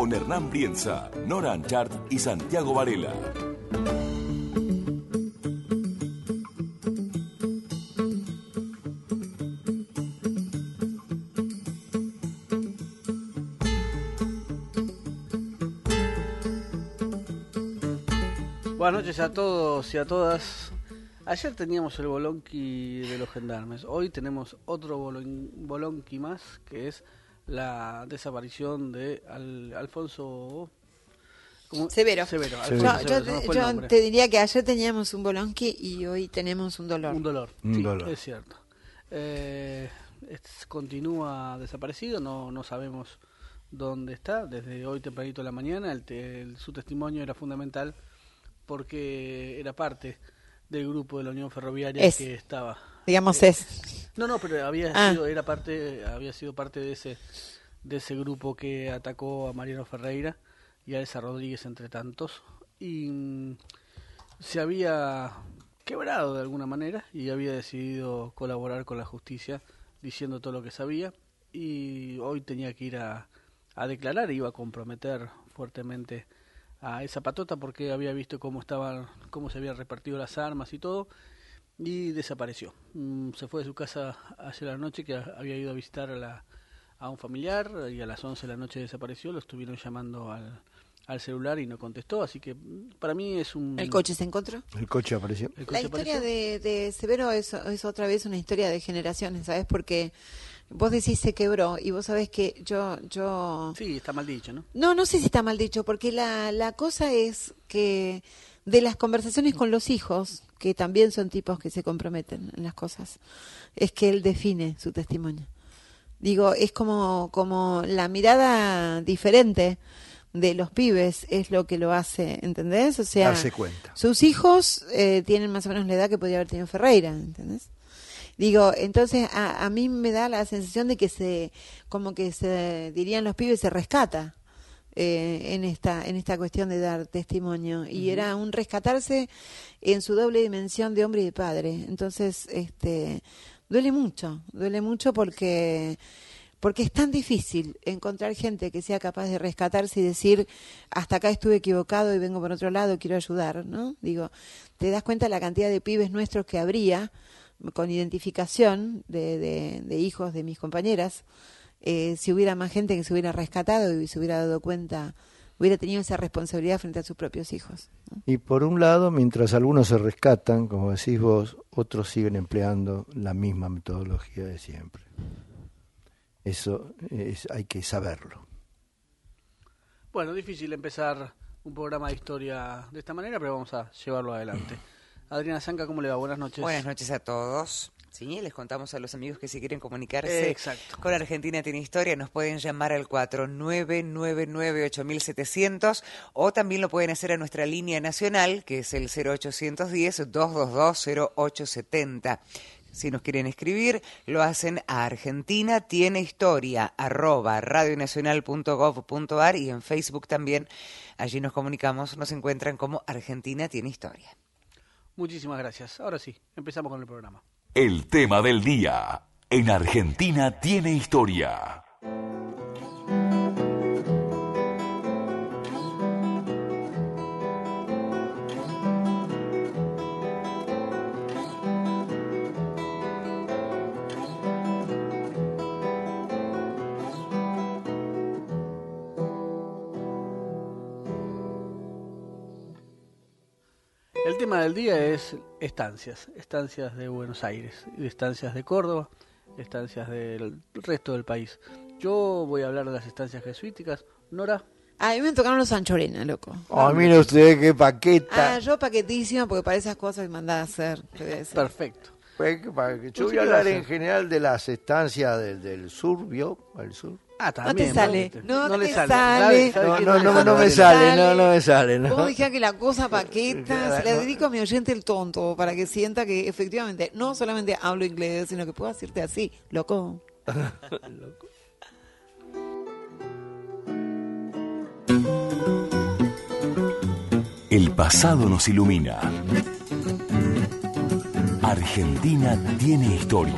Con Hernán Brienza, Nora Anchart y Santiago Varela. Buenas noches a todos y a todas. Ayer teníamos el bolonqui de los gendarmes. Hoy tenemos otro bolon- bolonqui más, que es la desaparición de Al- Alfonso... ¿cómo? Severo. Severo. Yo, Alfonso Severo, te, yo diría que ayer teníamos un bolonqui y hoy tenemos un dolor. Un dolor. Un sí, dolor. es cierto. Eh, es- continúa desaparecido, no, no sabemos dónde está. Desde hoy tempranito de la mañana, el te- el- su testimonio era fundamental porque era parte del grupo de la Unión Ferroviaria Es. que estaba. Digamos Eh, es. No, no, pero había Ah. sido, era parte, había sido parte de ese, de ese grupo que atacó a Mariano Ferreira y a Elsa Rodríguez entre tantos y mm, se había quebrado de alguna manera y había decidido colaborar con la justicia diciendo todo lo que sabía y hoy tenía que ir a, a declarar, iba a comprometer fuertemente a esa patota porque había visto cómo estaban, cómo se habían repartido las armas y todo y desapareció. Mm, Se fue de su casa ayer a la noche que había ido a visitar a, la, a un familiar y a las 11 de la noche desapareció. Lo estuvieron llamando al, al celular y no contestó, así que mm, para mí es un... El coche se encontró. El coche apareció. el coche La historia apareció. de, de Severo es, es otra vez una historia de generaciones, ¿sabes? Porque vos decís se quebró y vos sabés que yo... yo... Sí, está mal dicho, ¿no? No, no sé si está mal dicho, porque la, la cosa es que de las conversaciones con los hijos, que también son tipos que se comprometen en las cosas, es que él define su testimonio. Digo, es como, como la mirada diferente de los pibes es lo que lo hace, ¿entendés? O sea, Darse cuenta. sus hijos eh, tienen más o menos la edad que podía haber tenido Ferreira, ¿entendés? Digo, entonces a, a mí me da la sensación de que se, como que se dirían los pibes, se rescata eh, en esta en esta cuestión de dar testimonio y era un rescatarse en su doble dimensión de hombre y de padre. Entonces, este, duele mucho, duele mucho porque porque es tan difícil encontrar gente que sea capaz de rescatarse y decir hasta acá estuve equivocado y vengo por otro lado, quiero ayudar, ¿no? Digo, te das cuenta la cantidad de pibes nuestros que habría con identificación de, de, de hijos de mis compañeras, eh, si hubiera más gente que se hubiera rescatado y se hubiera dado cuenta, hubiera tenido esa responsabilidad frente a sus propios hijos. ¿no? Y por un lado, mientras algunos se rescatan, como decís vos, otros siguen empleando la misma metodología de siempre. Eso es, hay que saberlo. Bueno, difícil empezar un programa de historia de esta manera, pero vamos a llevarlo adelante. Adriana Zanca, ¿cómo le va? Buenas noches. Buenas noches a todos. Sí, les contamos a los amigos que si quieren comunicarse exacto. con Argentina Tiene Historia, nos pueden llamar al 4999-8700 o también lo pueden hacer a nuestra línea nacional, que es el 0810-222-0870. Si nos quieren escribir, lo hacen a Argentina Tiene Historia, arroba radionacional.gov.ar y en Facebook también. Allí nos comunicamos, nos encuentran como Argentina Tiene Historia. Muchísimas gracias. Ahora sí, empezamos con el programa. El tema del día. En Argentina tiene historia. Tema del día es estancias, estancias de Buenos Aires, estancias de Córdoba, estancias del resto del país. Yo voy a hablar de las estancias jesuíticas. Nora, A mí me tocaron los anchorena, loco. Oh, mire usted qué paqueta. Ah, yo paquetísima porque para esas cosas me mandaba a hacer. perfecto. Pues, Yo voy a hablar en general de las estancias del, del sur, ¿vio? El sur. Ah, No te sale, no, te sale. sale. ¿Sabe- sabe No, no, no, me sale, no, no me sale. Vos No. dijiste que la cosa paqueta se la dedico a mi oyente el tonto para que sienta que efectivamente no solamente hablo inglés, sino que puedo decirte así, loco. El pasado nos ilumina. Argentina tiene historia.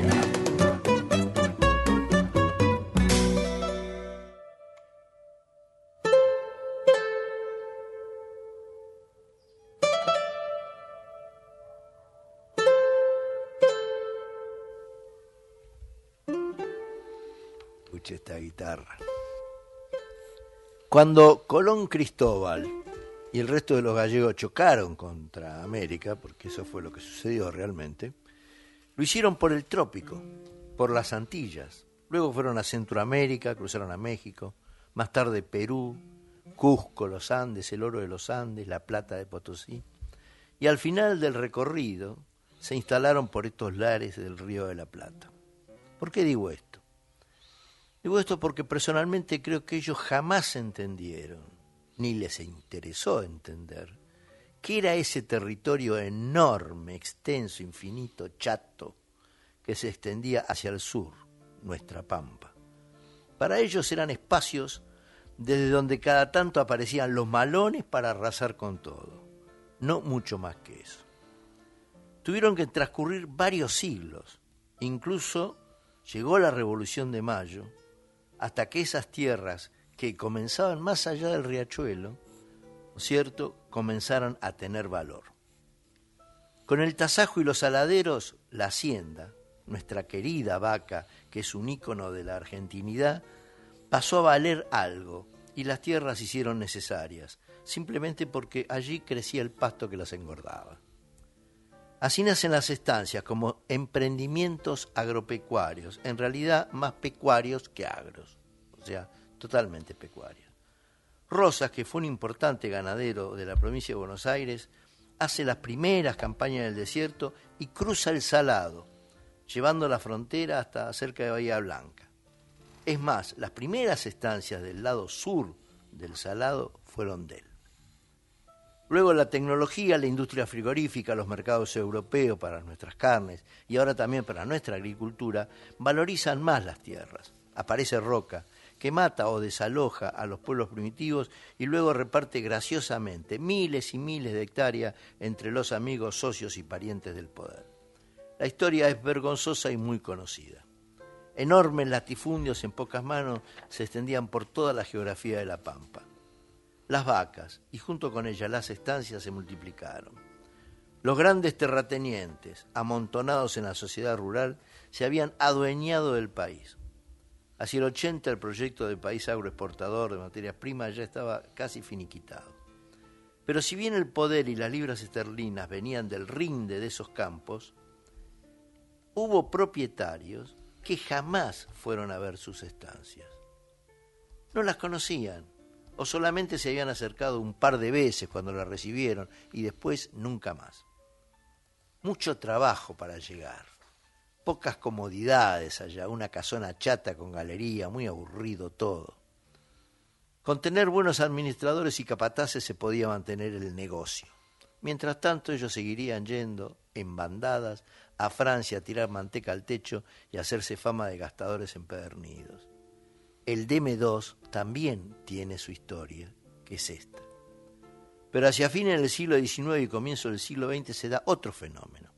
Cuando Colón Cristóbal y el resto de los gallegos chocaron contra América, porque eso fue lo que sucedió realmente, lo hicieron por el trópico, por las Antillas. Luego fueron a Centroamérica, cruzaron a México, más tarde Perú, Cusco, los Andes, el oro de los Andes, la plata de Potosí. Y al final del recorrido se instalaron por estos lares del Río de la Plata. ¿Por qué digo esto? Digo esto porque personalmente creo que ellos jamás entendieron, ni les interesó entender, qué era ese territorio enorme, extenso, infinito, chato, que se extendía hacia el sur, nuestra pampa. Para ellos eran espacios desde donde cada tanto aparecían los malones para arrasar con todo, no mucho más que eso. Tuvieron que transcurrir varios siglos, incluso llegó la Revolución de Mayo, hasta que esas tierras que comenzaban más allá del riachuelo, ¿no es cierto?, comenzaron a tener valor. Con el tasajo y los saladeros, la hacienda, nuestra querida vaca, que es un ícono de la argentinidad, pasó a valer algo y las tierras se hicieron necesarias, simplemente porque allí crecía el pasto que las engordaba. Así nacen las estancias como emprendimientos agropecuarios, en realidad más pecuarios que agros, o sea, totalmente pecuarios. Rosas, que fue un importante ganadero de la provincia de Buenos Aires, hace las primeras campañas del desierto y cruza el Salado, llevando la frontera hasta cerca de Bahía Blanca. Es más, las primeras estancias del lado sur del Salado fueron de él. Luego la tecnología, la industria frigorífica, los mercados europeos para nuestras carnes y ahora también para nuestra agricultura valorizan más las tierras. Aparece roca, que mata o desaloja a los pueblos primitivos y luego reparte graciosamente miles y miles de hectáreas entre los amigos, socios y parientes del poder. La historia es vergonzosa y muy conocida. Enormes latifundios en pocas manos se extendían por toda la geografía de la Pampa. Las vacas y junto con ellas las estancias se multiplicaron. Los grandes terratenientes, amontonados en la sociedad rural, se habían adueñado del país. Hacia el 80 el proyecto de país agroexportador de materias primas ya estaba casi finiquitado. Pero si bien el poder y las libras esterlinas venían del rinde de esos campos, hubo propietarios que jamás fueron a ver sus estancias. No las conocían, o solamente se habían acercado un par de veces cuando las recibieron y después nunca más. Mucho trabajo para llegar, pocas comodidades allá, una casona chata con galería, muy aburrido todo. Con tener buenos administradores y capataces se podía mantener el negocio. Mientras tanto ellos seguirían yendo en bandadas a Francia a tirar manteca al techo y hacerse fama de gastadores empedernidos. El DM2 también tiene su historia, que es esta. Pero hacia fines del siglo XIX y comienzo del siglo XX se da otro fenómeno.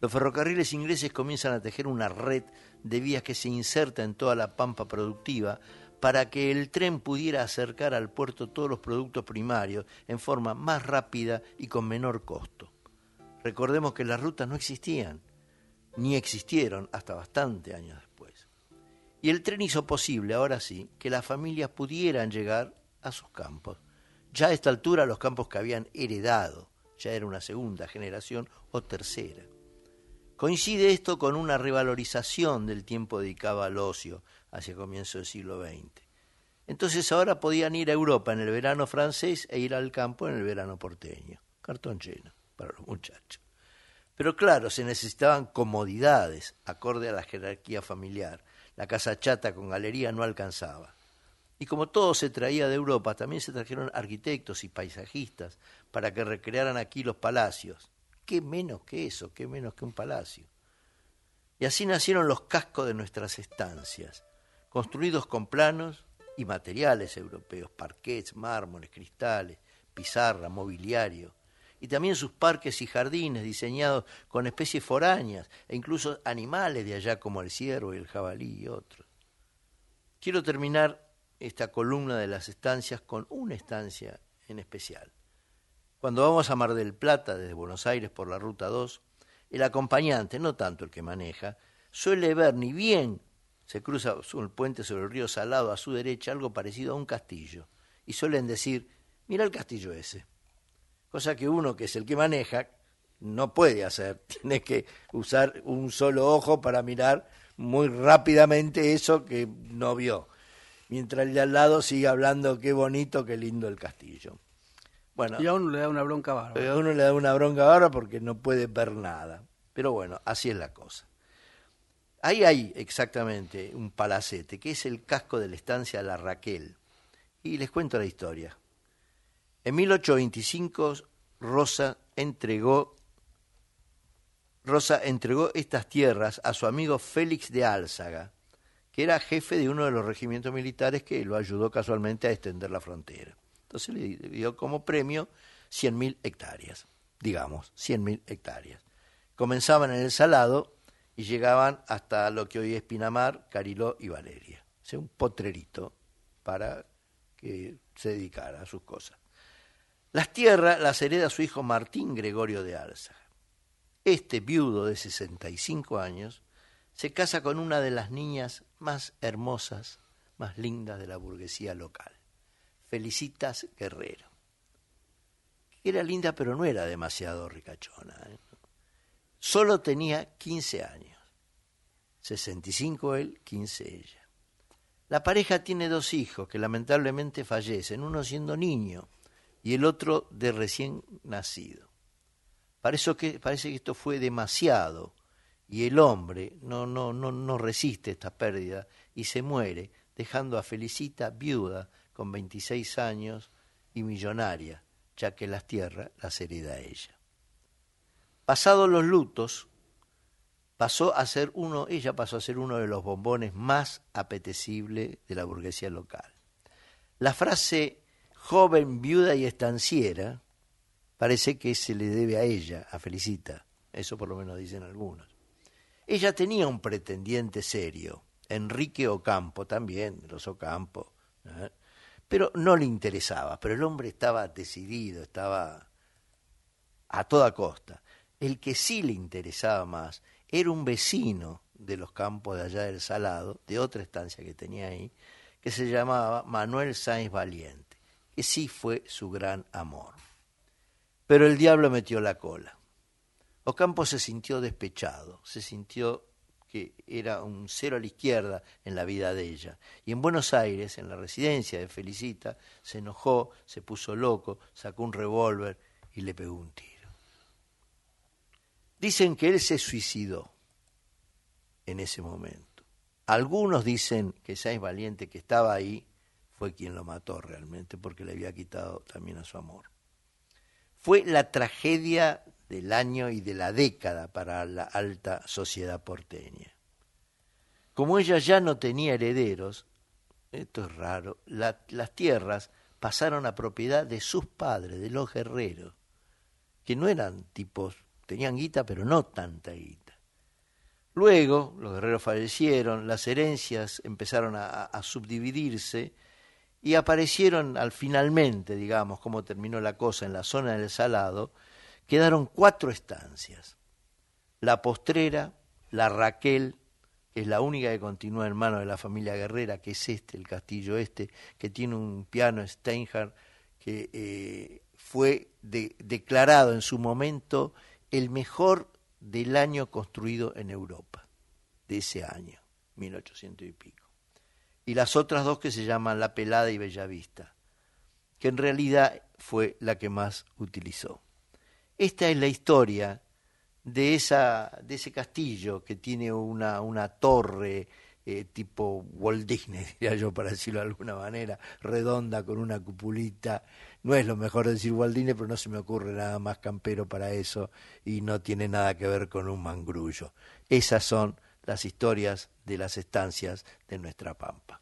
Los ferrocarriles ingleses comienzan a tejer una red de vías que se inserta en toda la pampa productiva para que el tren pudiera acercar al puerto todos los productos primarios en forma más rápida y con menor costo. Recordemos que las rutas no existían, ni existieron hasta bastante años. Y el tren hizo posible, ahora sí, que las familias pudieran llegar a sus campos. Ya a esta altura los campos que habían heredado, ya era una segunda generación o tercera. Coincide esto con una revalorización del tiempo dedicado al ocio hacia comienzo del siglo XX. Entonces ahora podían ir a Europa en el verano francés e ir al campo en el verano porteño. Cartón lleno para los muchachos. Pero claro, se necesitaban comodidades, acorde a la jerarquía familiar. La casa chata con galería no alcanzaba. Y como todo se traía de Europa, también se trajeron arquitectos y paisajistas para que recrearan aquí los palacios. ¿Qué menos que eso? ¿Qué menos que un palacio? Y así nacieron los cascos de nuestras estancias, construidos con planos y materiales europeos, parquets, mármoles, cristales, pizarra, mobiliario, y también sus parques y jardines diseñados con especies foráneas e incluso animales de allá como el ciervo y el jabalí y otros. Quiero terminar esta columna de las estancias con una estancia en especial. Cuando vamos a Mar del Plata desde Buenos Aires por la Ruta 2, el acompañante, no tanto el que maneja, suele ver ni bien se cruza el puente sobre el río Salado a su derecha algo parecido a un castillo, y suelen decir, mira el castillo ese. Cosa que uno que es el que maneja no puede hacer, tiene que usar un solo ojo para mirar muy rápidamente eso que no vio, mientras el de al lado sigue hablando qué bonito, qué lindo el castillo. Bueno, Y a uno le da una bronca bárbara. a uno le da una bronca ahora porque no puede ver nada. Pero bueno, así es la cosa. Ahí hay exactamente un palacete, que es el casco de la estancia La Raquel. Y les cuento la historia. En 1825 Rosa entregó Rosa entregó estas tierras a su amigo Félix de Álzaga, que era jefe de uno de los regimientos militares que lo ayudó casualmente a extender la frontera. Entonces le dio como premio 100.000 hectáreas, digamos, 100.000 hectáreas. Comenzaban en el Salado y llegaban hasta lo que hoy es Pinamar, Cariló y Valeria. O sea, un potrerito para que se dedicara a sus cosas. Las tierras las hereda su hijo Martín Gregorio de Álzaga. Este viudo de 65 años se casa con una de las niñas más hermosas, más lindas de la burguesía local, Felicitas Guerrero. Era linda pero no era demasiado ricachona. ¿eh? Solo tenía 15 años. 65 él, 15 ella. La pareja tiene dos hijos que lamentablemente fallecen, uno siendo niño y el otro de recién nacido. Parece que, parece que esto fue demasiado y el hombre no, no, no, no resiste esta pérdida y se muere, dejando a Felicita viuda con 26 años y millonaria, ya que las tierras las hereda ella. Pasados los lutos, pasó a ser uno, ella pasó a ser uno de los bombones más apetecibles de la burguesía local. La frase joven, viuda y estanciera parece que se le debe a ella, a Felicita, eso por lo menos dicen algunos. Ella tenía un pretendiente serio, Enrique Ocampo, también los Ocampo, ¿eh? pero no le interesaba, pero el hombre estaba decidido, estaba a toda costa. El que sí le interesaba más era un vecino de los campos de allá del Salado, de otra estancia que tenía ahí, que se llamaba Manuel Sáenz Valiente, que sí fue su gran amor. Pero el diablo metió la cola. Ocampo se sintió despechado, se sintió que era un cero a la izquierda en la vida de ella. Y en Buenos Aires, en la residencia de Felicita, se enojó, se puso loco, sacó un revólver y le pegó un tiro. Dicen que él se suicidó en ese momento. Algunos dicen que Sáenz Valiente, que estaba ahí, fue quien lo mató realmente, porque le había quitado también a su amor. Fue la tragedia del año y de la década para la alta sociedad porteña. Como ella ya no tenía herederos, esto es raro, la, las tierras pasaron a propiedad de sus padres, de los guerreros, que no eran tipos, tenían guita, pero no tanta guita. Luego, los guerreros fallecieron, las herencias empezaron a, a subdividirse y aparecieron al finalmente, digamos, cómo terminó la cosa en la zona del Salado, quedaron cuatro estancias. La postrera, la Raquel, que es la única que continúa en manos de la familia Guerrera, que es este, el castillo este, que tiene un piano Steinhardt, que eh, fue de, declarado en su momento el mejor del año construido en Europa, de ese año, 1800 y pico. Y las otras dos que se llaman La Pelada y Bellavista, que en realidad fue la que más utilizó. Esta es la historia de, esa, de ese castillo que tiene una, una torre eh, tipo Walt Disney, diría yo, para decirlo de alguna manera, redonda con una cupulita. No es lo mejor decir Walt Disney, pero no se me ocurre nada más campero para eso y no tiene nada que ver con un mangrullo. Esas son las historias de las estancias de nuestra pampa.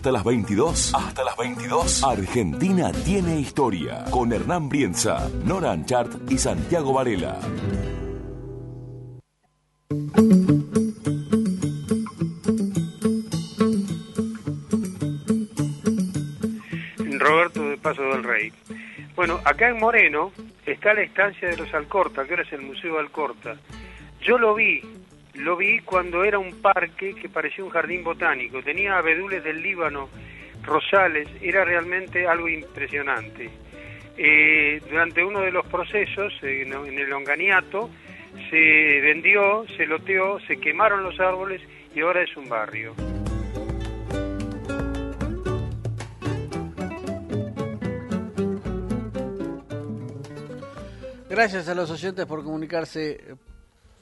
Hasta las 22. Hasta las 22. Argentina tiene historia. Con Hernán Brienza, Nora Anchart y Santiago Varela. Roberto de Paso del Rey. Bueno, acá en Moreno está la estancia de los Alcorta, que ahora es el Museo Alcorta. Yo lo vi, lo vi cuando era un parque que parecía un jardín botánico. Tenía abedules del Líbano, rosales, era realmente algo impresionante. Eh, durante uno de los procesos, en el Longaniato, se vendió, se loteó, se quemaron los árboles y ahora es un barrio. Gracias a los oyentes por comunicarse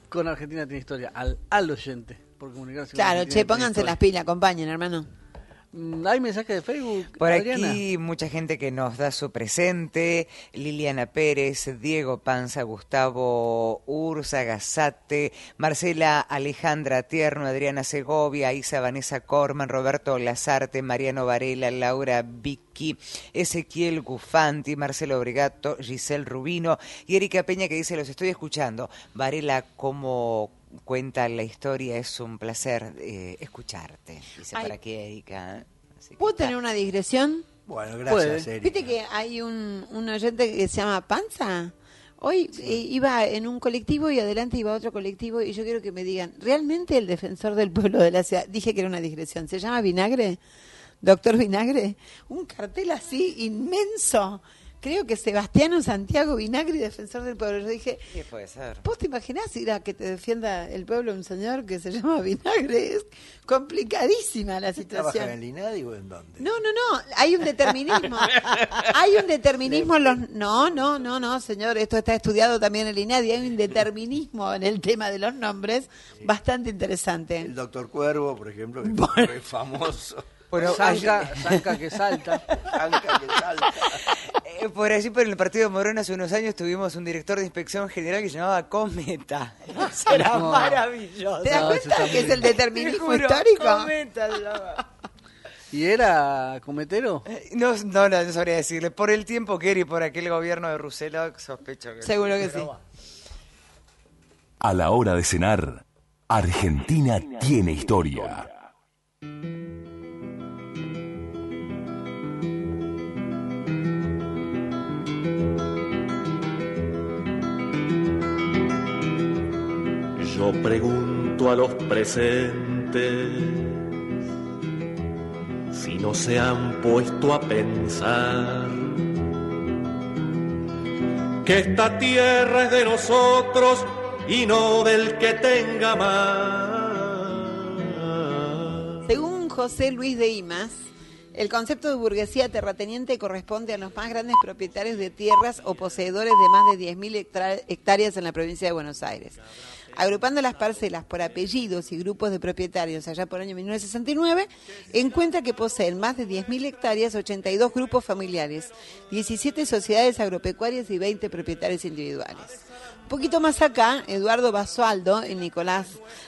con Argentina Tiene Historia. Al, al oyente por comunicarse con Claro, che, pónganse las pilas, acompañen, hermano. Mm, ¿Hay mensaje de Facebook? Por Adriana? aquí mucha gente que nos da su presente, Liliana Pérez, Diego Panza, Gustavo Urza, Gazate, Marcela Alejandra Tierno, Adriana Segovia, Isa Vanessa Corman, Roberto Lazarte, Mariano Varela, Laura Vicky, Ezequiel Gufanti, Marcelo Brigato, Giselle Rubino y Erika Peña que dice, los estoy escuchando. Varela, como cuenta la historia, es un placer eh, escucharte. Dice Ay. para qué, Erika. Así que ¿Puedo está. tener una digresión? Bueno, gracias, Erika. ¿Viste que hay un, un oyente que se llama Panza? Hoy eh, iba en un colectivo y adelante iba otro colectivo y yo quiero que me digan, ¿realmente el defensor del pueblo de la ciudad? Dije que era una digresión. ¿Se llama Vinagre? ¿Doctor Vinagre? Un cartel así inmenso. Creo que Sebastiano Santiago Vinagre, defensor del pueblo. Yo dije, ¿Qué puede ser? ¿Vos te imaginás ir a que te defienda el pueblo un señor que se llama Vinagre? Es complicadísima la ¿Trabajan situación. en el INADI o en dónde? No, no, no, hay un determinismo. Hay un determinismo en los... No, no, no, no, señor, esto está estudiado también en el INADI. Hay un determinismo en el tema de los nombres bastante interesante. El doctor Cuervo, por ejemplo, que fue famoso. Bueno, Zanca, Zanca que salta. Zanca que salta. Eh, por allí, por el partido de Morón, hace unos años tuvimos un director de inspección general que se llamaba Cometa. Era No. maravilloso. ¿Te das cuenta que es el determinismo juro, histórico? Cometa se. ¿Y era cometero? Eh, No, no, no, no sabría decirle. Por el tiempo que era y por aquel gobierno de Rousseau, sospecho que Seguro que sí. A la hora de cenar, Argentina tiene historia. Yo pregunto a los presentes si no se han puesto a pensar que esta tierra es de nosotros y no del que tenga más. Según José Luis de Imas, el concepto de burguesía terrateniente corresponde a los más grandes propietarios de tierras o poseedores de más de 10.000 hectá- hectáreas en la provincia de Buenos Aires. Agrupando las parcelas por apellidos y grupos de propietarios allá por el año 1969, encuentra que poseen más de 10.000 hectáreas, 82 grupos familiares, 17 sociedades agropecuarias y 20 propietarios individuales. Un poquito más acá, Eduardo Basualdo y Nicolás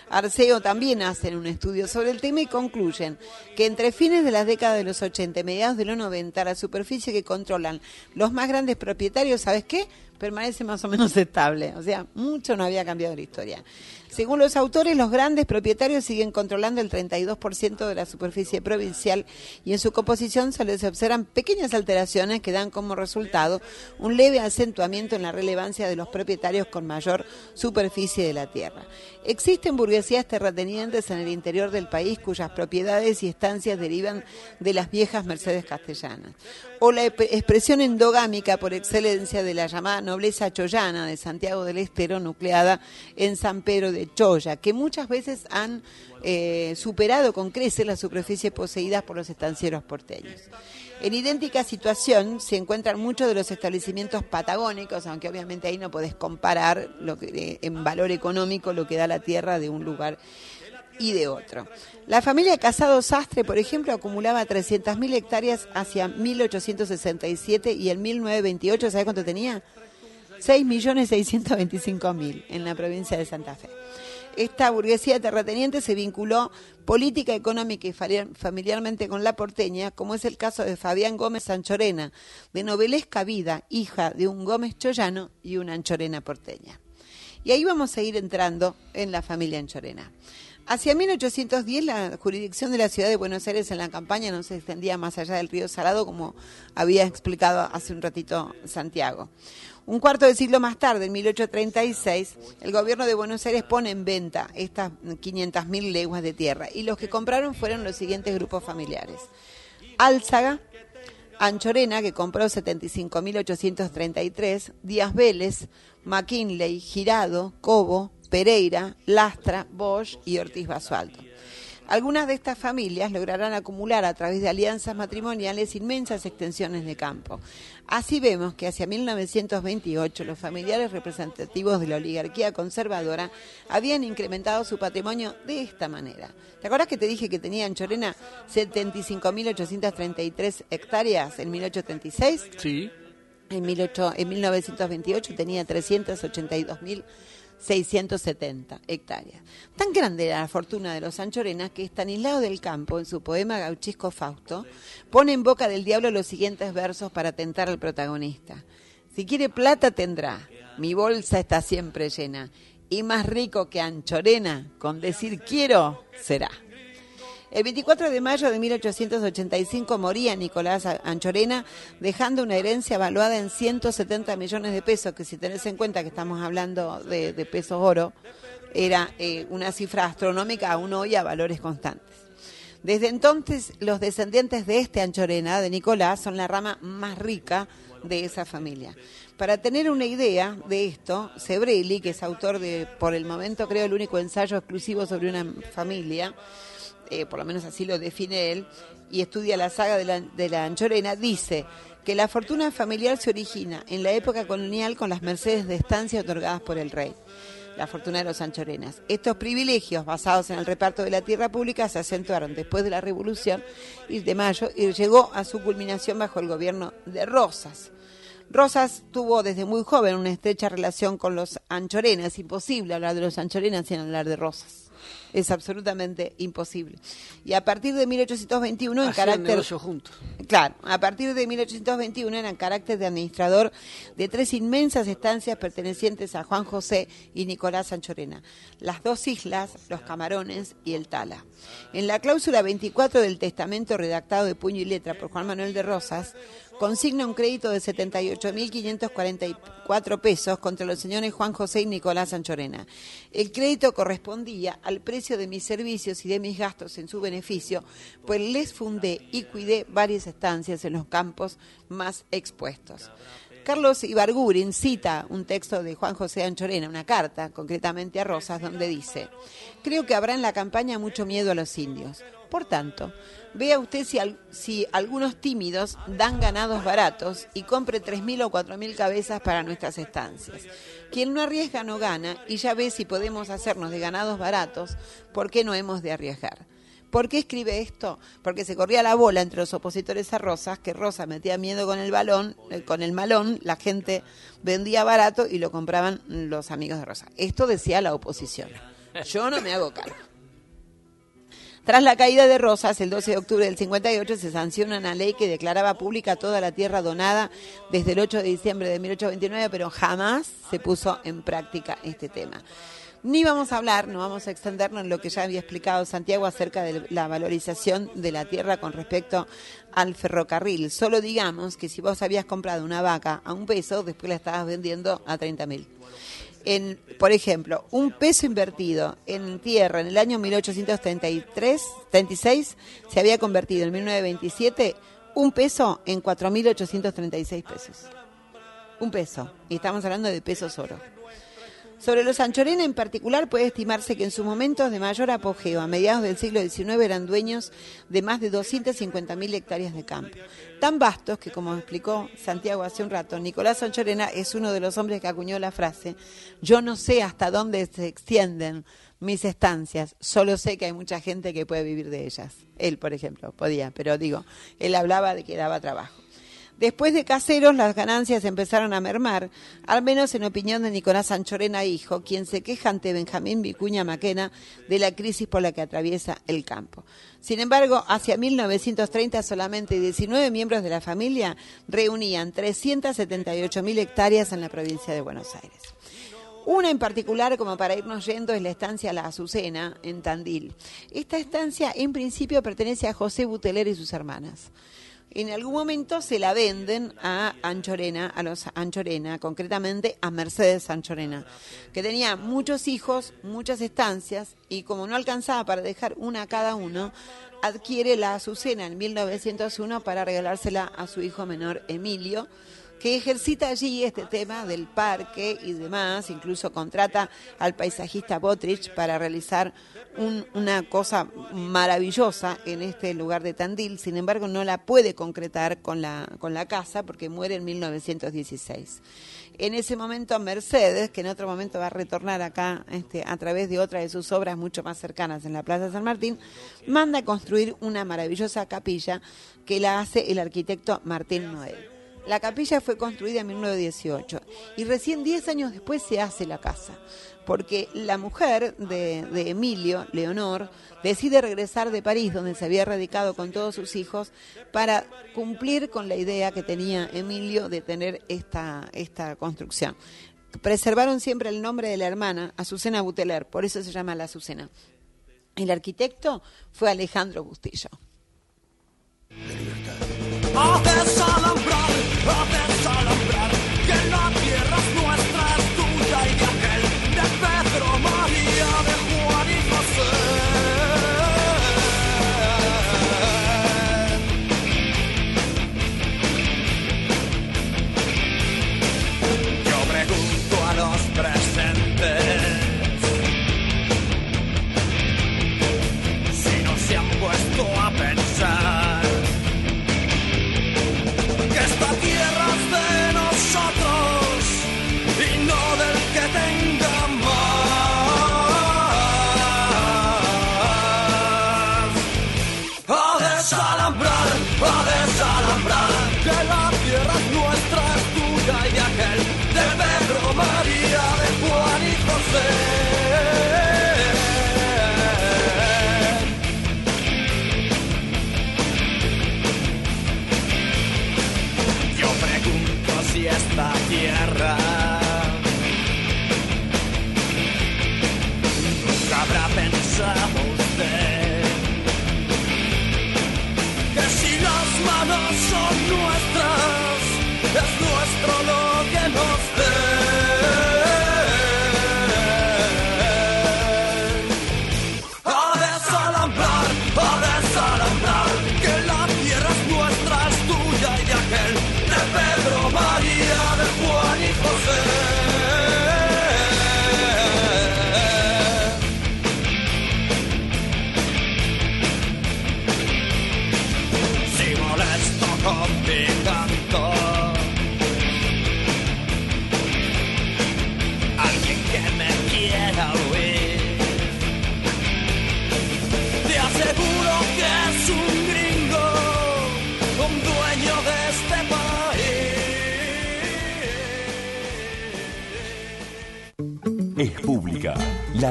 Arceo también hacen un estudio sobre el tema y concluyen que entre fines de las décadas de los 80 y mediados de los 90, la superficie que controlan los más grandes propietarios, ¿sabes qué? Permanece más o menos estable. O sea, mucho no había cambiado la historia. Según los autores, los grandes propietarios siguen controlando el 32% de la superficie provincial y en su composición se les observan pequeñas alteraciones que dan como resultado un leve acentuamiento en la relevancia de los propietarios con mayor superficie de la tierra. Existen burguesías terratenientes en el interior del país cuyas propiedades y estancias derivan de las viejas mercedes castellanas. O la expresión endogámica por excelencia de la llamada nobleza chollana de Santiago del Estero, nucleada en San Pedro de Choya, que muchas veces han eh, superado con creces las superficies poseídas por los estancieros porteños. En idéntica situación se encuentran muchos de los establecimientos patagónicos, aunque obviamente ahí no podés comparar lo que, eh, en valor económico lo que da la tierra de un lugar y de otro. La familia Casado Sastre, por ejemplo, acumulaba 300.000 hectáreas hacia 1867 y en 1928, ¿sabes cuánto tenía? 6.625.000 en la provincia de Santa Fe. Esta burguesía terrateniente se vinculó política, económica y familiarmente con la porteña, como es el caso de Fabián Gómez Anchorena, de novelesca vida, hija de un Gómez Chollano y una anchorena porteña. Y ahí vamos a ir entrando en la familia anchorena. Hacia 1810 la jurisdicción de la ciudad de Buenos Aires en la campaña no se extendía más allá del río Salado, como había explicado hace un ratito Santiago. Un cuarto de siglo más tarde, en 1836, el gobierno de Buenos Aires pone en venta estas 500.000 leguas de tierra y los que compraron fueron los siguientes grupos familiares. Álzaga, Anchorena, que compró 75.833, Díaz Vélez, McKinley, Girado, Cobo, Pereira, Lastra, Bosch y Ortiz Basualdo. Algunas de estas familias lograrán acumular a través de alianzas matrimoniales inmensas extensiones de campo. Así vemos que hacia 1928 los familiares representativos de la oligarquía conservadora habían incrementado su patrimonio de esta manera. ¿Te acuerdas que te dije que tenía en Chorena 75.833 hectáreas en 1836? Sí. En, 18, en 1928 tenía 382.000 670 hectáreas. Tan grande era la fortuna de los anchorenas que Estanislao del Campo, en su poema Gauchisco Fausto, pone en boca del diablo los siguientes versos para tentar al protagonista. Si quiere plata tendrá, mi bolsa está siempre llena, y más rico que anchorena, con decir quiero, será. El 24 de mayo de 1885 moría Nicolás Anchorena, dejando una herencia valuada en 170 millones de pesos, que si tenés en cuenta que estamos hablando de, pesos oro, era eh, una cifra astronómica aún hoy a valores constantes. Desde entonces, los descendientes de este Anchorena, de Nicolás, son la rama más rica de esa familia. Para tener una idea de esto, Sebrelli, que es autor de, por el momento creo, el único ensayo exclusivo sobre una familia, eh, por lo menos así lo define él, y estudia la saga de la, de la Anchorena, dice que la fortuna familiar se origina en la época colonial con las mercedes de estancia otorgadas por el rey la fortuna de los anchorenas. Estos privilegios basados en el reparto de la tierra pública se acentuaron después de la Revolución de Mayo y llegó a su culminación bajo el gobierno de Rosas. Rosas tuvo desde muy joven una estrecha relación con los anchorenas. Imposible hablar de los anchorenas sin hablar de Rosas es absolutamente imposible. Y a partir de 1821 en carácter juntos. Claro, a partir de 1821 en carácter de administrador de tres inmensas estancias pertenecientes a Juan José y Nicolás Anchorena, las dos islas, los Camarones y el Tala. En la cláusula 24 del testamento redactado de puño y letra por Juan Manuel de Rosas, consigna un crédito de 78.544 pesos contra los señores Juan José y Nicolás Anchorena. El crédito correspondía al precio de mis servicios y de mis gastos en su beneficio, pues les fundé y cuidé varias estancias en los campos más expuestos. Carlos Ibargurin cita un texto de Juan José Anchorena, una carta, concretamente a Rosas, donde dice, creo que habrá en la campaña mucho miedo a los indios. Por tanto, Vea usted si, al- si algunos tímidos dan ganados baratos y compre 3.000 o 4.000 cabezas para nuestras estancias. Quien no arriesga no gana y ya ve si podemos hacernos de ganados baratos, ¿por qué no hemos de arriesgar? ¿Por qué escribe esto? Porque se corría la bola entre los opositores a Rosas, que Rosa metía miedo con el balón, eh, con el malón, la gente vendía barato y lo compraban los amigos de Rosa. Esto decía la oposición. Yo no me hago cargo. Tras la caída de Rosas, el 12 de octubre del 58, se sanciona una ley que declaraba pública toda la tierra donada desde el 8 de diciembre de 1829, pero jamás se puso en práctica este tema. Ni vamos a hablar, no vamos a extendernos en lo que ya había explicado Santiago acerca de la valorización de la tierra con respecto al ferrocarril. Solo digamos que si vos habías comprado una vaca a un peso, después la estabas vendiendo a 30 mil. En, por ejemplo, un peso invertido en tierra en el año 1833, 36, se había convertido en 1927 un peso en 4.836 pesos. Un peso. Y estamos hablando de pesos oro. Sobre los Anchorena en particular puede estimarse que en sus momentos de mayor apogeo, a mediados del siglo XIX, eran dueños de más de 250.000 hectáreas de campo. Tan vastos que, como explicó Santiago hace un rato, Nicolás Anchorena es uno de los hombres que acuñó la frase, yo no sé hasta dónde se extienden mis estancias, solo sé que hay mucha gente que puede vivir de ellas. Él, por ejemplo, podía, pero digo, él hablaba de que daba trabajo. Después de Caseros, las ganancias empezaron a mermar, al menos en opinión de Nicolás Anchorena Hijo, quien se queja ante Benjamín Vicuña Maquena de la crisis por la que atraviesa el campo. Sin embargo, hacia 1930 solamente 19 miembros de la familia reunían 378.000 hectáreas en la provincia de Buenos Aires. Una en particular, como para irnos yendo, es la estancia La Azucena, en Tandil. Esta estancia, en principio, pertenece a José Buteler y sus hermanas. En algún momento se la venden a Anchorena, a los Anchorena, concretamente a Mercedes Anchorena, que tenía muchos hijos, muchas estancias, y como no alcanzaba para dejar una a cada uno, adquiere la Azucena en 1901 para regalársela a su hijo menor Emilio, que ejercita allí este tema del parque y demás, incluso contrata al paisajista Botrich para realizar un- una cosa maravillosa en este lugar de Tandil, sin embargo no la puede concretar con la, con la casa porque muere en 1916. En ese momento Mercedes, que en otro momento va a retornar acá este, a través de otra de sus obras mucho más cercanas en la Plaza San Martín, manda a construir una maravillosa capilla que la hace el arquitecto Martín Noel. La capilla fue construida en 1918 y recién 10 años después se hace la casa, porque la mujer de, Emilio, Leonor, decide regresar de París, donde se había radicado con todos sus hijos, para cumplir con la idea que tenía Emilio de tener esta, esta construcción. Preservaron siempre el nombre de la hermana, Azucena Buteler, por eso se llama la Azucena. El arquitecto fue Alejandro Bustillo. A desalambrar, a desalambrar,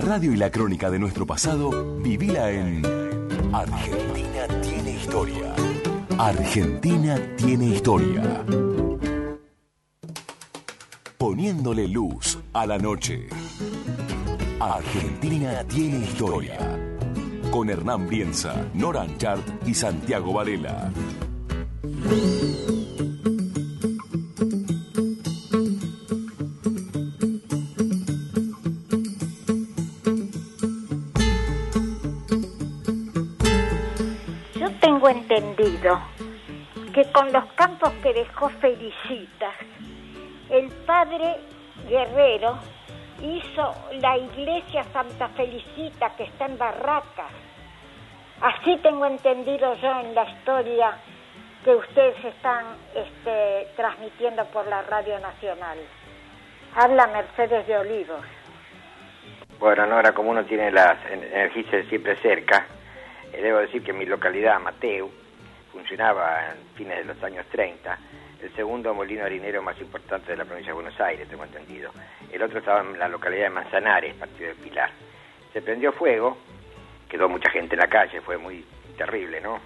Radio y la crónica de nuestro pasado, vivila en Argentina tiene historia. Argentina tiene historia. Poniéndole luz a la noche. Argentina tiene historia. Con Hernán Brienza, Nora Anchart y Santiago Varela. Dejó Felicitas, el padre Guerrero hizo la iglesia Santa Felicita que está en Barracas. Así tengo entendido yo en la historia que ustedes están este, transmitiendo por la Radio Nacional. Habla Mercedes de Olivos. Bueno, Nora, como uno tiene las en- energias siempre cerca, eh, debo decir que mi localidad, Mateu, funcionaba en fines de los años 30, el segundo molino harinero más importante de la provincia de Buenos Aires, tengo entendido. El otro estaba en la localidad de Manzanares, partido del Pilar. Se prendió fuego, quedó mucha gente en la calle, fue muy terrible, ¿no?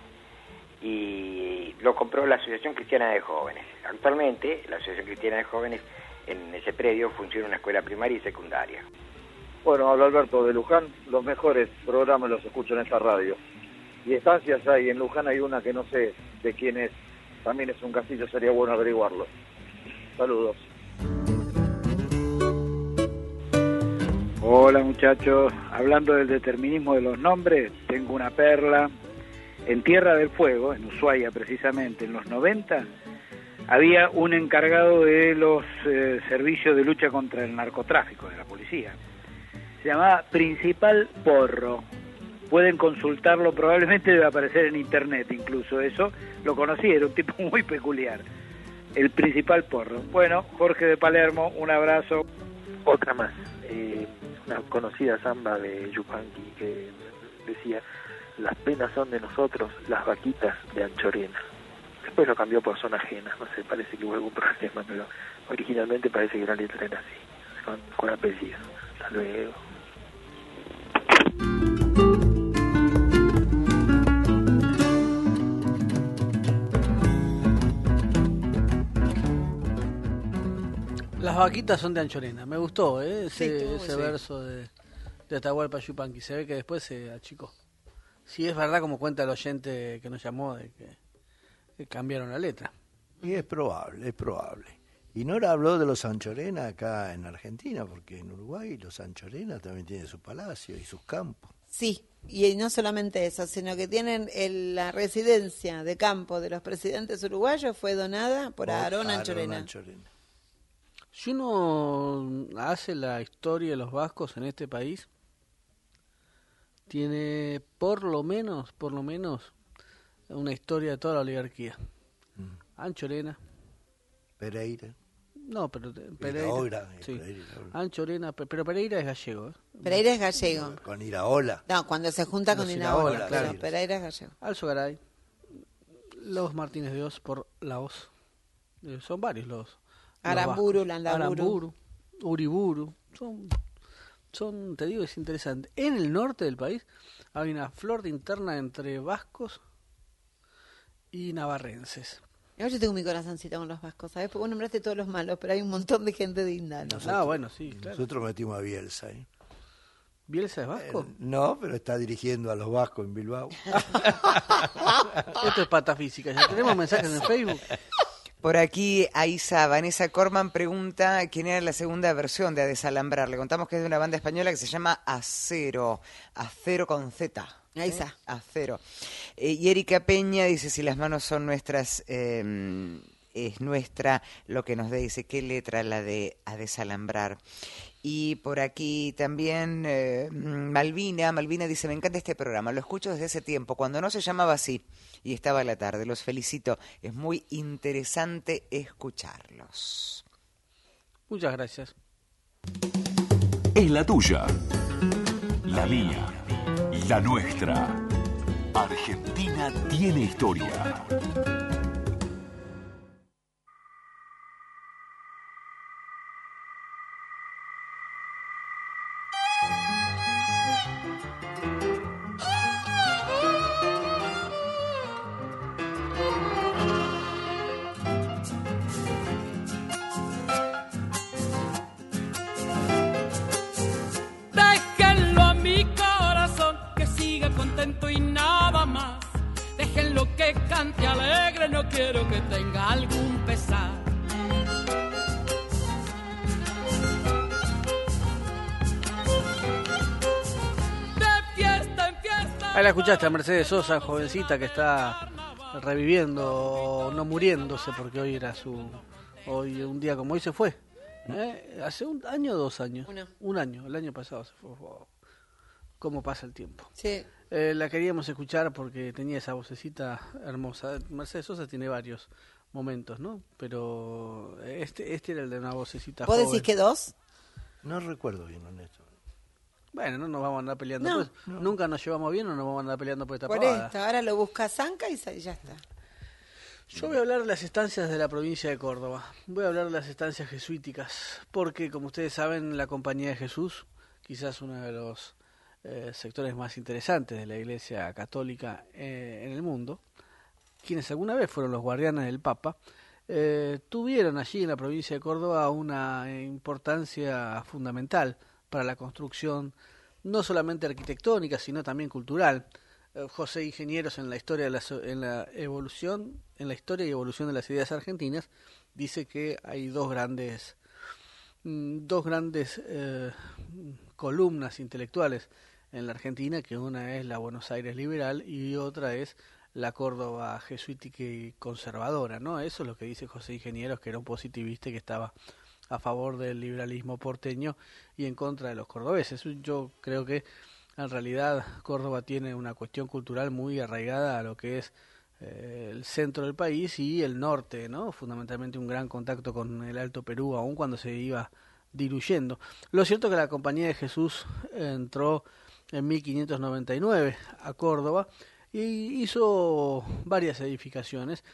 Y lo compró la Asociación Cristiana de Jóvenes. Actualmente, la Asociación Cristiana de Jóvenes, en ese predio funciona una escuela primaria y secundaria. Bueno, habla Alberto de Luján, los mejores programas los escucho en esta radio. Y estancias hay, en Luján hay una que no sé de quién es, también es un castillo, sería bueno averiguarlo. Saludos. Hola muchachos, hablando del determinismo de los nombres, tengo una perla. En Tierra del Fuego, en Ushuaia precisamente, en los 90, había un encargado de los eh, servicios de lucha contra el narcotráfico de la policía. Se llamaba Principal Porro. Pueden consultarlo, probablemente debe aparecer en internet incluso eso. Lo conocí, era un tipo muy peculiar. El Principal Porro. Bueno, Jorge de Palermo, un abrazo. Otra más, eh, una conocida samba de Yupanqui que decía, las penas son de nosotros, las vaquitas de Anchorena. Después lo cambió por zona ajena, no sé, parece que hubo algún problema, pero originalmente parece que la letra era así, con, con apellido. Hasta luego. Las vaquitas son de Anchorena. Me gustó ¿eh? Sí, ese, verso de, de Atahualpa Yupanqui. Se ve que después se achicó. Si es verdad, como cuenta el oyente que nos llamó, de que, que cambiaron la letra. Y es probable, es probable. Y Nora habló de los Anchorena acá en Argentina, porque en Uruguay los Anchorena también tienen su palacio y sus campos. Sí, y no solamente eso, sino que tienen el- la residencia de campo de los presidentes uruguayos fue donada por Aarón Anchorena. Si uno hace la historia de los vascos en este país, tiene por lo menos, por lo menos, una historia de toda la oligarquía. Anchorena, Pereira. no, pero te- Pereira, Iraola, sí. Pereira. Anchorena, pe- pero Pereira es gallego. ¿eh? Pereira es gallego. Con Iraola. No, cuando se junta con Iraola, claro. Pereira es gallego. Alzo Garay, los Martínez de Oz por la Oz. Eh, son varios los. Aramburu. Landaburu. Aramburu, Uriburu. Son, son, te digo, es interesante. En el norte del país hay una flor de interna entre vascos y navarrenses. Yo yo tengo mi corazoncito con los vascos, ¿sabes? Porque vos nombraste todos los malos, pero hay un montón de gente digna. ¿no? ah, bueno, sí, claro. Nosotros metimos a Bielsa. ¿eh? ¿Bielsa es vasco? No, pero está dirigiendo a los vascos en Bilbao. Esto es patafísica. Ya tenemos mensajes en Facebook. Por aquí, Aiza, Vanessa Corman pregunta quién era la segunda versión de A Desalambrar. Le contamos que es de una banda española que se llama Acero, Acero con Z. Ahí ¿eh? está. Acero. Eh, y Erika Peña dice si las manos son nuestras eh, es nuestra, lo que nos dice, qué letra la de a desalambrar. Y por aquí también eh, Malvina, Malvina dice, me encanta este programa, lo escucho desde ese tiempo, cuando no se llamaba así y estaba a la tarde, los felicito, es muy interesante escucharlos. Muchas gracias. Es la tuya, la mía, la nuestra. Argentina tiene historia. Contento y nada más. Déjenlo que cante alegre, no quiero que tenga algún pesar. De fiesta en fiesta. Ahí la escuchaste a Mercedes Sosa, jovencita que está reviviendo, no muriéndose, porque hoy era su. Hoy, un día como hoy se fue. ¿eh? Hace un año o dos años. Un año, el año pasado se fue. Wow. ¿Cómo pasa el tiempo? Sí. Eh, la queríamos escuchar porque tenía esa vocecita hermosa. Mercedes Sosa tiene varios momentos, ¿no? Pero este, este era el de una vocecita ¿Vos joven. decís que dos? No recuerdo bien, Ernesto. Bueno, no nos vamos a andar peleando. No, pues. Nunca nos llevamos bien o nos vamos a andar peleando por esta Por pavada. ahora lo busca Zanca y ya está. Yo voy a hablar de las estancias de la provincia de Córdoba. Voy a hablar de las estancias jesuíticas, porque como ustedes saben, la Compañía de Jesús, quizás uno de los eh, sectores más interesantes de la Iglesia Católica eh, en el mundo, quienes alguna vez fueron los guardianes del Papa, eh, tuvieron allí en la provincia de Córdoba una importancia fundamental para la construcción no solamente arquitectónica, sino también cultural. José Ingenieros en la historia de la, en la evolución, en la historia y evolución de las ideas argentinas, dice que hay dos grandes mm, dos grandes eh, columnas intelectuales en la Argentina, que una es la Buenos Aires liberal y otra es la Córdoba jesuítica y conservadora, ¿no? Eso es lo que dice José Ingenieros, que era un positivista que estaba a favor del liberalismo porteño y en contra de los cordobeses. Yo creo que en realidad Córdoba tiene una cuestión cultural muy arraigada a lo que es eh, el centro del país y el norte, ¿no? Fundamentalmente un gran contacto con el Alto Perú, aun cuando se iba diluyendo. Lo cierto es que la Compañía de Jesús entró en 1599 a Córdoba y hizo varias edificaciones.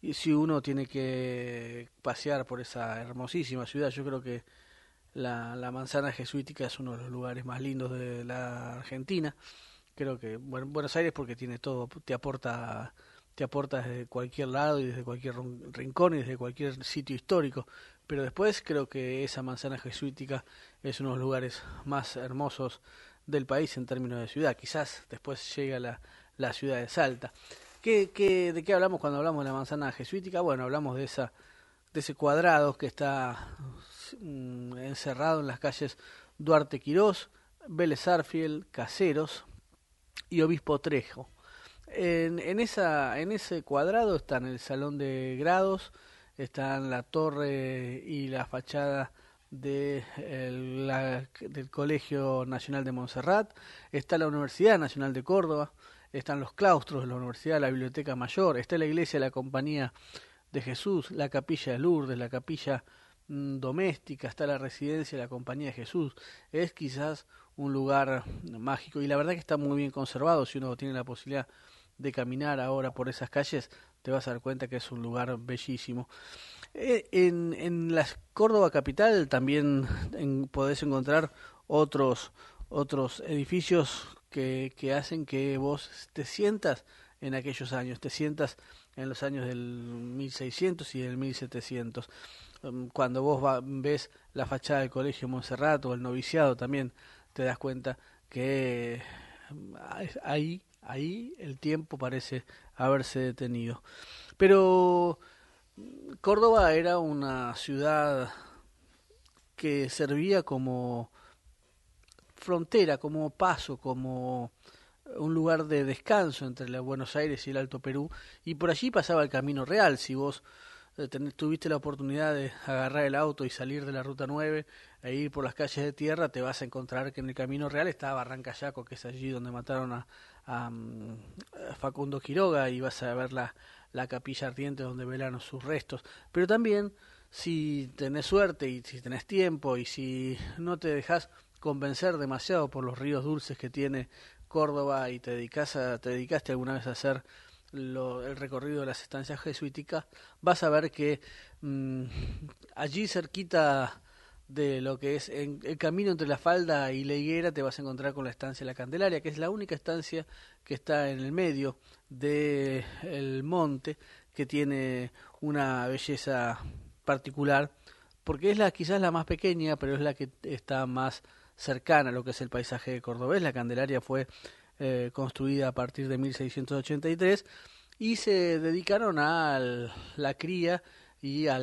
Y si uno tiene que pasear por esa hermosísima ciudad, yo creo que la, la manzana jesuítica es uno de los lugares más lindos de la Argentina. Creo que bueno, Buenos Aires porque tiene todo, te aporta te aporta desde cualquier lado y desde cualquier rin- rincón y desde cualquier sitio histórico. Pero después creo que esa manzana jesuítica es uno de los lugares más hermosos del país en términos de ciudad. Quizás después llega la, la ciudad de Salta. ¿Qué, qué, de qué hablamos cuando hablamos de la manzana jesuítica? Bueno, hablamos de esa de ese cuadrado que está mm, encerrado en las calles Duarte Quirós, Vélez Arfiel, Caseros y Obispo Trejo. En, en, esa, en ese cuadrado están el salón de grados, están la torre y la fachada de la- del Colegio Nacional de Montserrat, está la Universidad Nacional de Córdoba, están los claustros de la Universidad, la Biblioteca Mayor, está la Iglesia de la Compañía de Jesús, la Capilla de Lourdes, la Capilla mm, Doméstica, está la Residencia de la Compañía de Jesús. Es quizás un lugar mágico y la verdad que está muy bien conservado. Si uno tiene la posibilidad de caminar ahora por esas calles, te vas a dar cuenta que es un lugar bellísimo. Eh, En, en la Córdoba capital también en- podés encontrar otros otros edificios que, que hacen que vos te sientas en aquellos años, te sientas en los años del 1600 y del 1700. Um, Cuando vos va- ves la fachada del Colegio Montserrat o el noviciado también te das cuenta que um, ahí, ahí el tiempo parece haberse detenido. Pero mm, Córdoba era una ciudad que servía como frontera, como paso, como un lugar de descanso entre Buenos Aires y el Alto Perú, y por allí pasaba el Camino Real. Si vos eh, tuviste la oportunidad de agarrar el auto y salir de la ruta 9 e ir por las calles de tierra, te vas a encontrar que en el camino real está Barrancayaco, que es allí donde mataron a, a, mm, a Facundo Quiroga, y vas a ver la, la capilla ardiente donde velan sus restos. Pero también, si tenés suerte y si tenés tiempo y si no te dejas convencer demasiado por los ríos dulces que tiene Córdoba y te dedicas a, te dedicaste alguna vez a hacer lo- el recorrido de las estancias jesuíticas, vas a ver que mm, allí cerquita de lo que es en, el camino entre la falda y la higuera te vas a encontrar con la estancia La Candelaria, que es la única estancia que está en el medio del el monte, que tiene una belleza particular, porque es la quizás la más pequeña, pero es la que está más cercana a lo que es el paisaje de cordobés. La Candelaria fue eh, construida a partir de 1683 y se dedicaron a la cría y a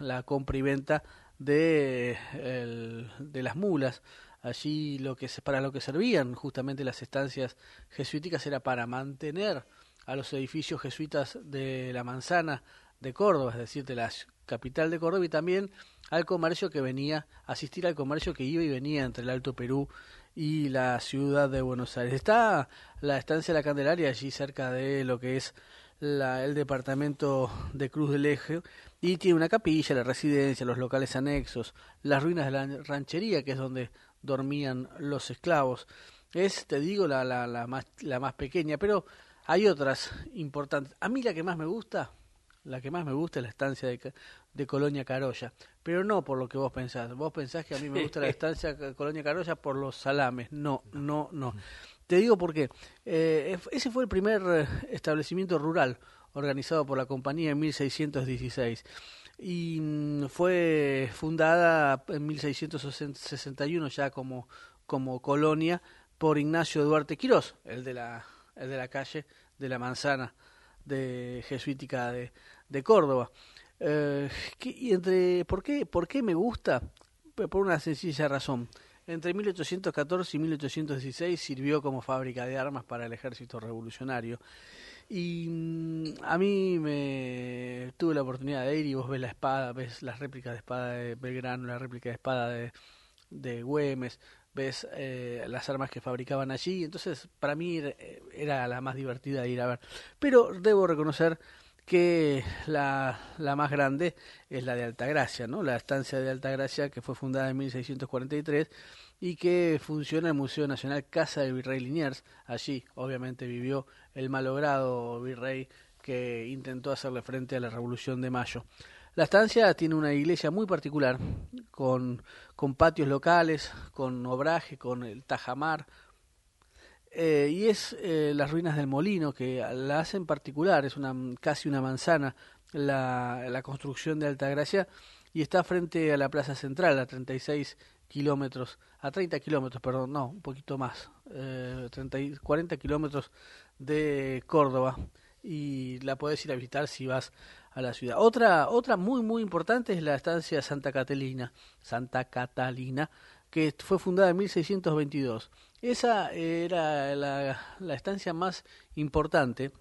la compra y venta de, el- de las mulas. Allí lo que para lo que servían justamente las estancias jesuíticas era para mantener a los edificios jesuitas de la manzana de Córdoba, es decir, de la capital de Córdoba y también al comercio que venía, asistir al comercio que iba y venía entre el Alto Perú y la ciudad de Buenos Aires. Está la estancia de la Candelaria allí cerca de lo que es la- el departamento de Cruz del Eje y tiene una capilla, la residencia, los locales anexos, las ruinas de la ranchería que es donde dormían los esclavos. Es, te digo, la, la, la, más, la más pequeña, pero hay otras importantes. A mí la que más me gusta, la que más me gusta es la estancia de, de Colonia Carolla, pero no por lo que vos pensás. Vos pensás que a mí me gusta la estancia de Colonia Carolla por los salames. No, no, no. Te digo por qué. Eh, ese fue el primer eh, establecimiento rural organizado por la compañía en 1616 y mm, fue fundada en 1661 ya como, como colonia por Ignacio Duarte Quirós, el de la, el de la calle de la manzana de jesuítica de, de Córdoba. Eh, ¿qué- y entre, ¿por, qué, ¿Por qué me gusta? Por una sencilla razón. Entre 1814 y 1816 sirvió como fábrica de armas para el ejército revolucionario. Y mm, a mí me tuve la oportunidad de ir y vos ves la espada, ves las réplicas de espada de Belgrano, la réplica de espada de, de Güemes, ves eh, las armas que fabricaban allí. Entonces, para mí era, era la más divertida de ir a ver. Pero debo reconocer que la, la más grande es la de Altagracia, ¿no? La estancia de Altagracia que fue fundada en 1643 y que funciona el Museo Nacional Casa del Virrey Liniers. Allí, obviamente, vivió el malogrado virrey que intentó hacerle frente a la Revolución de Mayo. La estancia tiene una iglesia muy particular, con, con patios locales, con obraje, con el tajamar, eh, y es eh, las ruinas del molino que la hacen particular, es una casi una manzana la, la construcción de Altagracia y está frente a la plaza central a 36 kilómetros, a 30 kilómetros, perdón, no, un poquito más, eh, 30 y- 40 kilómetros de Córdoba y la puedes ir a visitar si vas a la ciudad. Otra, otra muy muy importante es la estancia Santa Catalina, Santa Catalina, que fue fundada en 1622. Esa era la, estancia más importante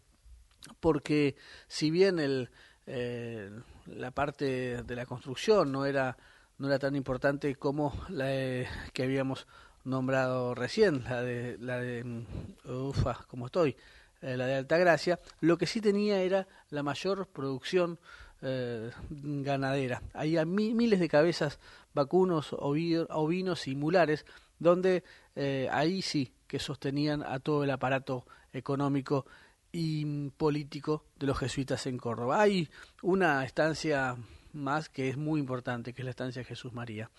porque si bien el, eh, la parte de la construcción no era no era tan importante como la de- que habíamos nombrado recién, la de la de mm, ufa, como estoy, eh, la de Altagracia, lo que sí tenía era la mayor producción eh, ganadera. Mi- miles de cabezas vacunos, ovi- ovinos y mulares, donde eh, ahí sí que sostenían a todo el aparato económico y político de los jesuitas en Córdoba. Hay una estancia más que es muy importante, que es la estancia Jesús María.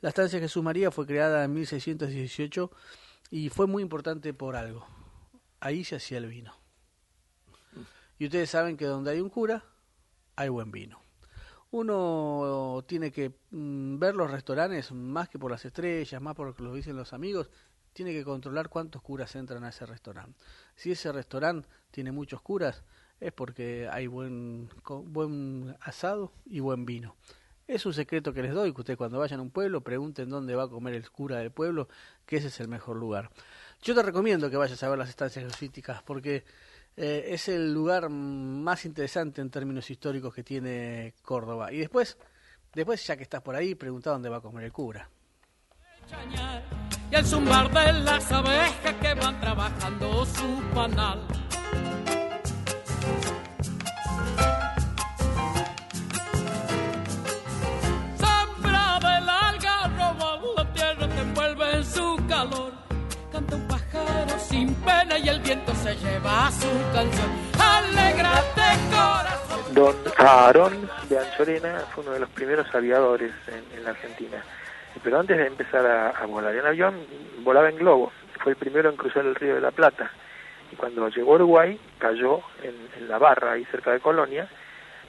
La estancia Jesús María fue creada en 1618 y fue muy importante por algo. Ahí se hacía el vino. Y ustedes saben que donde hay un cura, hay buen vino. Uno tiene que mm, ver los restaurantes más que por las estrellas, más por lo que dicen los amigos, tiene que controlar cuántos curas entran a ese restaurante. Si ese restaurante tiene muchos curas, es porque hay buen, buen asado y buen vino. Es un secreto que les doy, que ustedes cuando vayan a un pueblo pregunten dónde va a comer el cura del pueblo, que ese es el mejor lugar. Yo te recomiendo que vayas a ver las estancias jesuíticas, porque Eh, es el lugar más interesante en términos históricos que tiene Córdoba. Y después, después ya que estás por ahí, pregunta dónde va a comer el cura. y el zumbar de las abejas que van trabajando su panal. Y el viento se lleva su canción. Alégrate corazón. Don Aarón de Anchorena fue uno de los primeros aviadores en, la Argentina. Pero antes de empezar a, volar en avión, volaba en globo. Fue el primero en cruzar el río de la Plata. Y cuando llegó a Uruguay, cayó en, en la barra, ahí cerca de Colonia.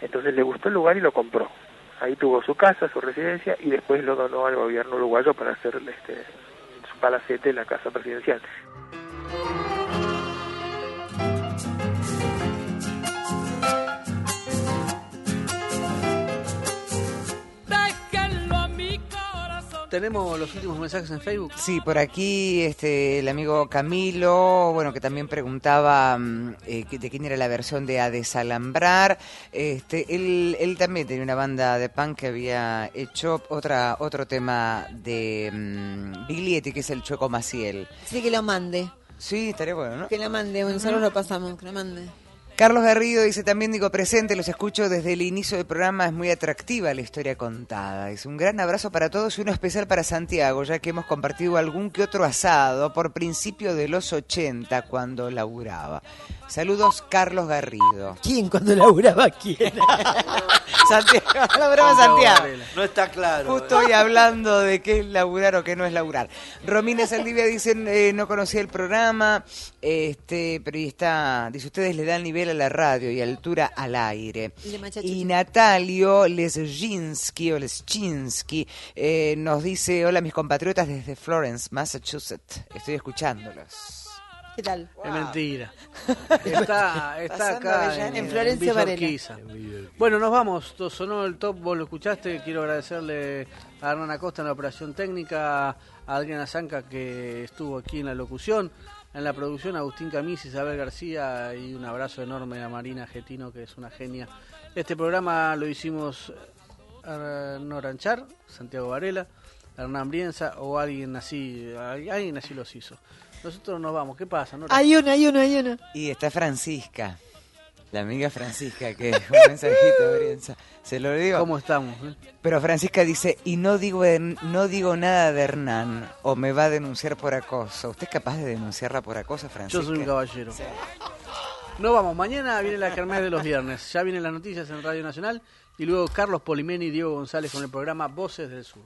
Entonces le gustó el lugar y lo compró. Ahí tuvo su casa, su residencia, y después lo donó al gobierno uruguayo para hacer este, su palacete, la casa presidencial. ¿Tenemos los últimos mensajes en Facebook? Sí, por aquí este, el amigo Camilo, bueno, que también preguntaba mm, eh, que- de quién era la versión de A Desalambrar. Este, él, él también tenía una banda de punk que había hecho otra, otro tema de mm, Biglietti, que es el Chueco Maciel. Sí, que lo mande. Sí, estaría bueno, ¿no? Que lo mande. Bueno, solo lo pasamos, que lo mande. Carlos Garrido dice también, digo, presente, los escucho desde el inicio del programa, es muy atractiva la historia contada. Es un gran abrazo para todos y uno especial para Santiago, ya que hemos compartido algún que otro asado por principio de los 80 cuando laburaba. Saludos, Carlos Garrido. ¿Quién cuando laburaba quién? Santiago, laburaba Santiago. No está claro. Justo hoy hablando de qué es laburar o qué no es laburar. Romina Saldivia dicen, eh, no conocía el programa, este, pero y está, dice, ustedes le dan nivel a la radio y altura al aire. Y Natalio Lesjinsky o Leschinsky eh, nos dice, hola mis compatriotas desde Florence, Massachusetts, estoy escuchándolos. ¿Qué tal? Es mentira. Está, está acá en, En Florencia Villa Varela. Bueno, nos vamos. Sonó el top, vos lo escuchaste. Quiero agradecerle a Hernán Acosta en la operación técnica, a Adriana Zanca que estuvo aquí en la locución, en la producción Agustín Camis, Isabel García y un abrazo enorme a Marina Getino que es una genia. Este programa lo hicimos eh, Noranchar, Santiago Varela, Hernán Brienza o alguien así, alguien así los hizo. Nosotros nos vamos, ¿qué pasa? Nora? Hay uno, hay uno, hay uno. Y está Francisca, la amiga Francisca, que un mensajito, Brienza. Se lo digo. ¿Cómo estamos? eh? Pero Francisca dice, y no digo, no digo nada de Hernán, o me va a denunciar por acoso. ¿Usted es capaz de denunciarla por acoso, Francisca? Yo soy un caballero. No vamos, mañana viene la Kermés de los viernes. Ya vienen las noticias en Radio Nacional y luego Carlos Polimeni y Diego González con el programa Voces del Sur.